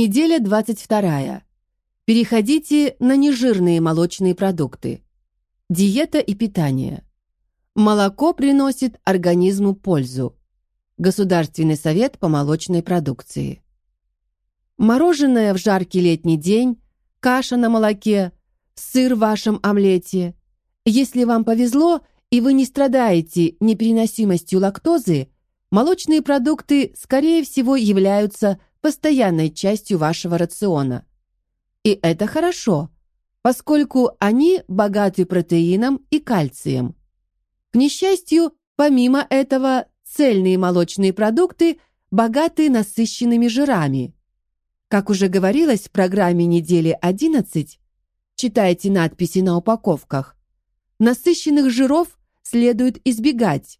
Неделя 22. Переходите на нежирные молочные продукты. Диета и питание. Молоко приносит организму пользу. Государственный совет по молочной продукции. Мороженое в жаркий летний день, каша на молоке, сыр в вашем омлете. Если вам повезло и вы не страдаете непереносимостью лактозы, молочные продукты, скорее всего, являются постоянной частью вашего рациона. И это хорошо, поскольку они богаты протеином и кальцием. К несчастью, помимо этого, цельные молочные продукты богаты насыщенными жирами. Как уже говорилось в программе недели 11, читайте надписи на упаковках. Насыщенных жиров следует избегать.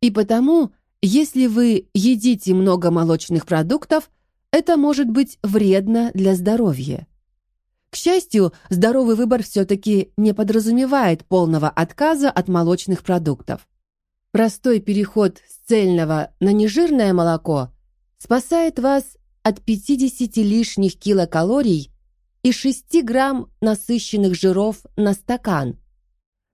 И потому, если вы едите много молочных продуктов, это может быть вредно для здоровья. К счастью, здоровый выбор все-таки не подразумевает полного отказа от молочных продуктов. Простой переход с цельного на нежирное молоко спасает вас от 50 лишних килокалорий и 6 грамм насыщенных жиров на стакан.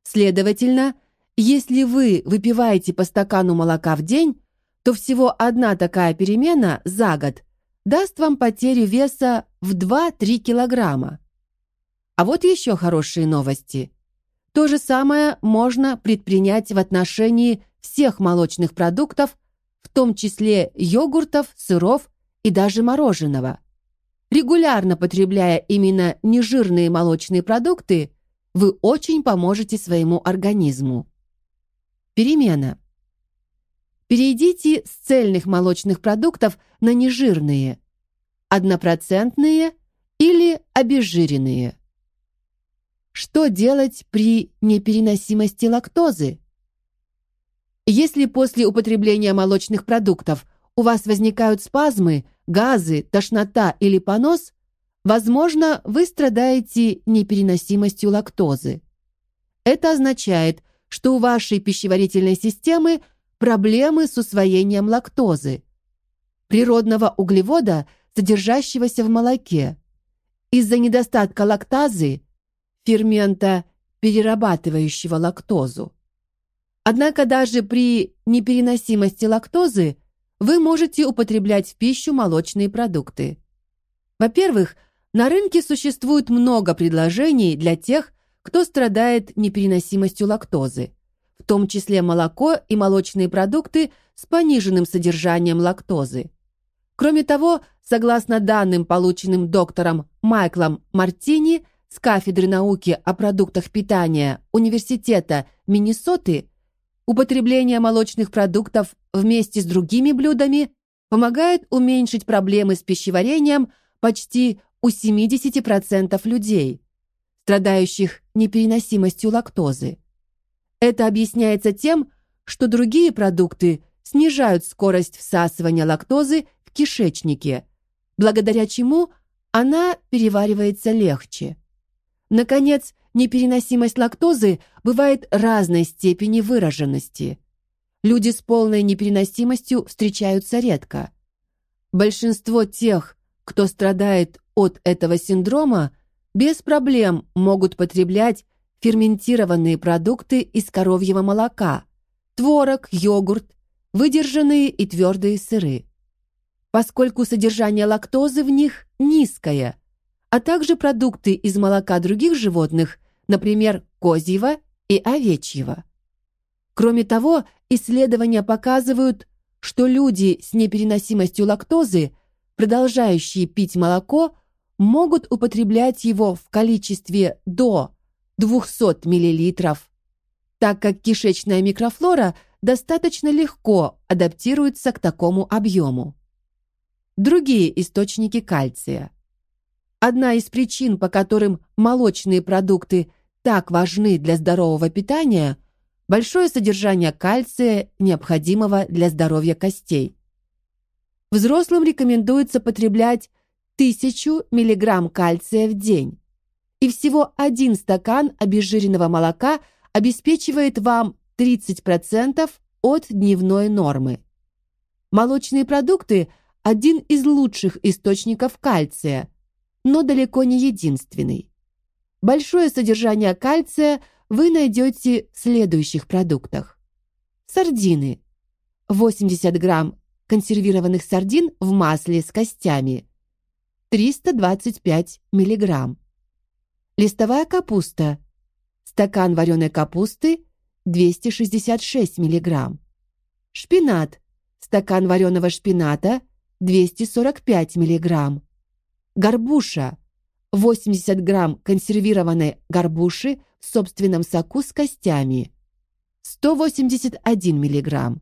Следовательно, если вы выпиваете по стакану молока в день, то всего одна такая перемена за год даст вам потерю веса в 2-3 килограмма. А вот еще хорошие новости. То же самое можно предпринять в отношении всех молочных продуктов, в том числе йогуртов, сыров и даже мороженого. Регулярно потребляя именно нежирные молочные продукты, вы очень поможете своему организму. Перемена. Перейдите с цельных молочных продуктов на нежирные, однопроцентные или обезжиренные. Что делать при непереносимости лактозы? Если после употребления молочных продуктов у вас возникают спазмы, газы, тошнота или понос, возможно, вы страдаете непереносимостью лактозы. Это означает, что у вашей пищеварительной системы – проблемы с усвоением лактозы, природного углевода, содержащегося в молоке. Из-за недостатка лактазы, фермента, перерабатывающего лактозу. Однако даже при непереносимости лактозы вы можете употреблять в пищу молочные продукты. Во-первых, на рынке существует много предложений для тех, кто страдает непереносимостью лактозы в том числе молоко и молочные продукты с пониженным содержанием лактозы. Кроме того, согласно данным, полученным доктором Майклом Мартини с кафедры науки о продуктах питания Университета Миннесоты, употребление молочных продуктов вместе с другими блюдами помогает уменьшить проблемы с пищеварением почти у 70% людей, страдающих непереносимостью лактозы. Это объясняется тем, что другие продукты снижают скорость всасывания лактозы в кишечнике, благодаря чему она переваривается легче. Наконец, непереносимость лактозы бывает разной степени выраженности. Люди с полной непереносимостью встречаются редко. Большинство тех, кто страдает от этого синдрома, без проблем могут потреблять ферментированные продукты из коровьего молока, творог, йогурт, выдержанные и твердые сыры. Поскольку содержание лактозы в них низкое, а также продукты из молока других животных, например, козьего и овечьего. Кроме того, исследования показывают, что люди с непереносимостью лактозы, продолжающие пить молоко, могут употреблять его в количестве до 200 мл, так как кишечная микрофлора достаточно легко адаптируется к такому объему. Другие источники кальция. Одна из причин, по которым молочные продукты так важны для здорового питания, большое содержание кальция, необходимого для здоровья костей. взрослым рекомендуется потреблять 1000 мг кальция в день. И всего один стакан обезжиренного молока обеспечивает вам 30% от дневной нормы. Молочные продукты – один из лучших источников кальция, но далеко не единственный. Большое содержание кальция вы найдете в следующих продуктах. Сардины. 80 грамм консервированных сардин в масле с костями. 325 миллиграмм. Листовая капуста. Стакан вареной капусты 266 миллиграмм. Шпинат. Стакан вареного шпината 245 миллиграмм. Горбуша. 80 грамм консервированной горбуши в собственном соку с костями. 181 миллиграмм.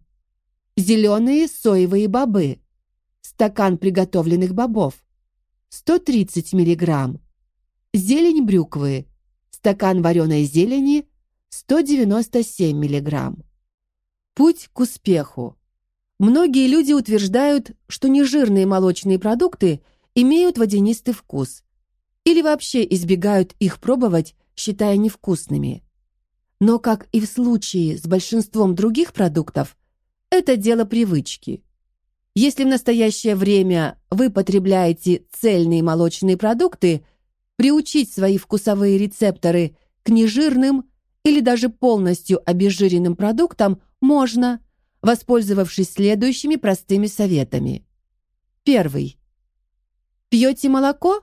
Зеленые соевые бобы. Стакан приготовленных бобов. 130 миллиграмм. Зелень брюквы. Стакан вареной зелени. 197 миллиграмм. Путь к успеху. Многие люди утверждают, что нежирные молочные продукты имеют водянистый вкус или вообще избегают их пробовать, считая невкусными. Но, как и в случае с большинством других продуктов, это дело привычки. Если в настоящее время вы потребляете цельные молочные продукты, приучить свои вкусовые рецепторы к нежирным или даже полностью обезжиренным продуктам можно, воспользовавшись следующими простыми советами. Первый. Пьете молоко?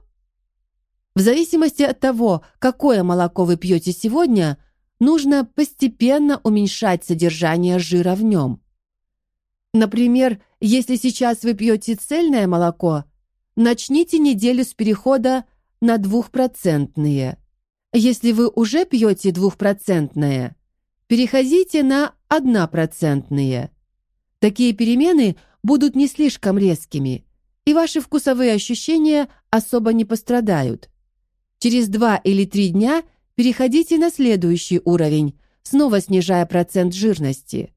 В зависимости от того, какое молоко вы пьете сегодня, нужно постепенно уменьшать содержание жира в нем. Например, если сейчас вы пьете цельное молоко, начните неделю с перехода на двухпроцентные. Если вы уже пьете двухпроцентное, переходите на однопроцентные. Такие перемены будут не слишком резкими, и ваши вкусовые ощущения особо не пострадают. Через два или три дня переходите на следующий уровень, снова снижая процент жирности.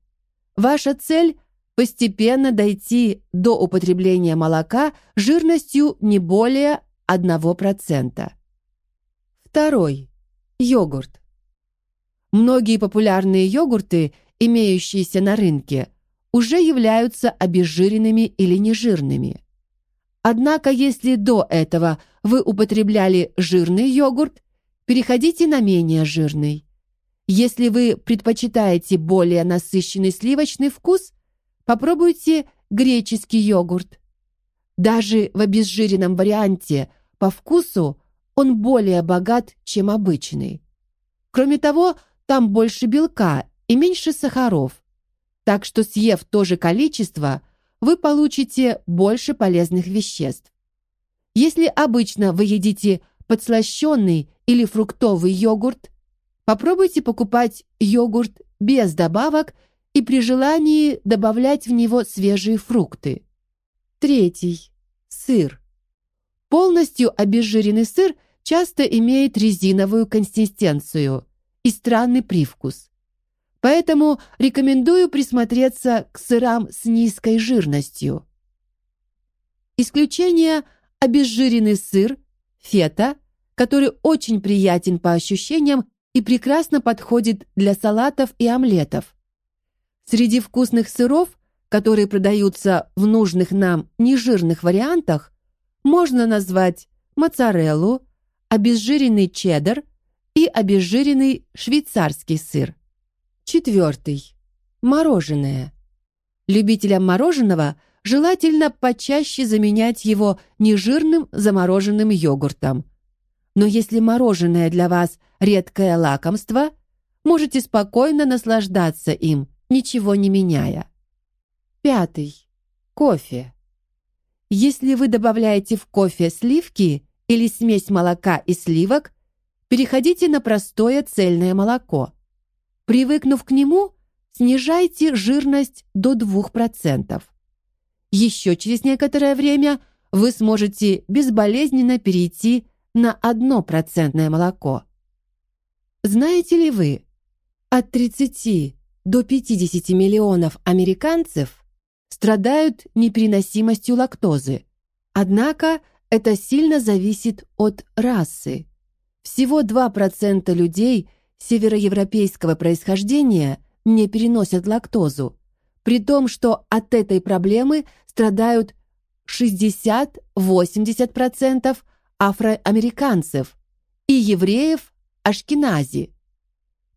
Ваша цель постепенно дойти до употребления молока жирностью не более 1%. Второй. Йогурт. Многие популярные йогурты, имеющиеся на рынке, уже являются обезжиренными или нежирными. Однако, если до этого вы употребляли жирный йогурт, переходите на менее жирный. Если вы предпочитаете более насыщенный сливочный вкус, Попробуйте греческий йогурт. Даже в обезжиренном варианте по вкусу он более богат, чем обычный. Кроме того, там больше белка и меньше сахаров. Так что съев то же количество, вы получите больше полезных веществ. Если обычно вы едите подслащенный или фруктовый йогурт, попробуйте покупать йогурт без добавок и при желании добавлять в него свежие фрукты. Третий. Сыр. Полностью обезжиренный сыр часто имеет резиновую консистенцию и странный привкус. Поэтому рекомендую присмотреться к сырам с низкой жирностью. Исключение обезжиренный сыр, фета, который очень приятен по ощущениям и прекрасно подходит для салатов и омлетов. Среди вкусных сыров, которые продаются в нужных нам нежирных вариантах, можно назвать моцареллу, обезжиренный чеддер и обезжиренный швейцарский сыр. Четвертый. Мороженое. Любителям мороженого желательно почаще заменять его нежирным замороженным йогуртом. Но если мороженое для вас редкое лакомство, можете спокойно наслаждаться им, ничего не меняя. Пятый. Кофе. Если вы добавляете в кофе сливки или смесь молока и сливок, переходите на простое цельное молоко. Привыкнув к нему, снижайте жирность до 2%. Еще через некоторое время вы сможете безболезненно перейти на 1% молоко. Знаете ли вы, от 30 до 50 миллионов американцев страдают непереносимостью лактозы. Однако это сильно зависит от расы. Всего 2% людей североевропейского происхождения не переносят лактозу, при том, что от этой проблемы страдают 60-80% афроамериканцев и евреев Ашкенази,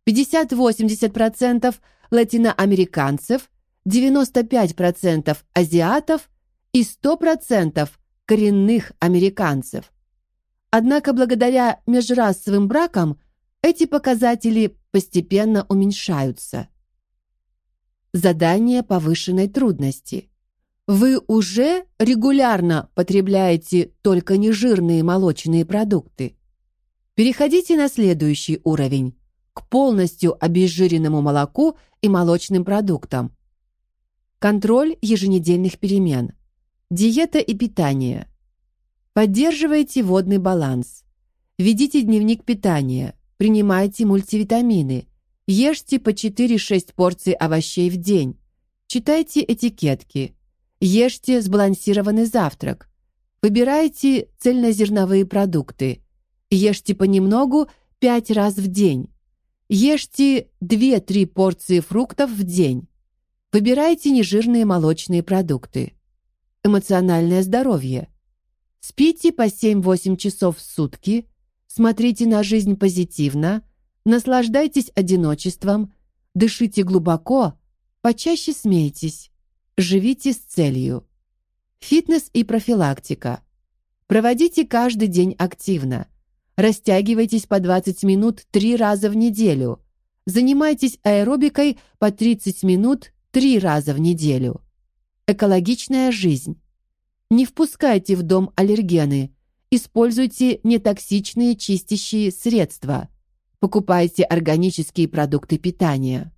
50-80% латиноамериканцев, 95% азиатов и 100% коренных американцев. Однако благодаря межрасовым бракам эти показатели постепенно уменьшаются. Задание повышенной трудности. Вы уже регулярно потребляете только нежирные молочные продукты. Переходите на следующий уровень к полностью обезжиренному молоку и молочным продуктам. Контроль еженедельных перемен. Диета и питание. Поддерживайте водный баланс. Ведите дневник питания. Принимайте мультивитамины. Ешьте по 4-6 порций овощей в день. Читайте этикетки. Ешьте сбалансированный завтрак. Выбирайте цельнозерновые продукты. Ешьте понемногу 5 раз в день. Ешьте 2-3 порции фруктов в день. Выбирайте нежирные молочные продукты. Эмоциональное здоровье. Спите по 7-8 часов в сутки, смотрите на жизнь позитивно, наслаждайтесь одиночеством, дышите глубоко, почаще смейтесь, живите с целью. Фитнес и профилактика. Проводите каждый день активно. Растягивайтесь по 20 минут 3 раза в неделю. Занимайтесь аэробикой по 30 минут 3 раза в неделю. Экологичная жизнь. Не впускайте в дом аллергены. Используйте нетоксичные чистящие средства. Покупайте органические продукты питания.